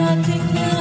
I think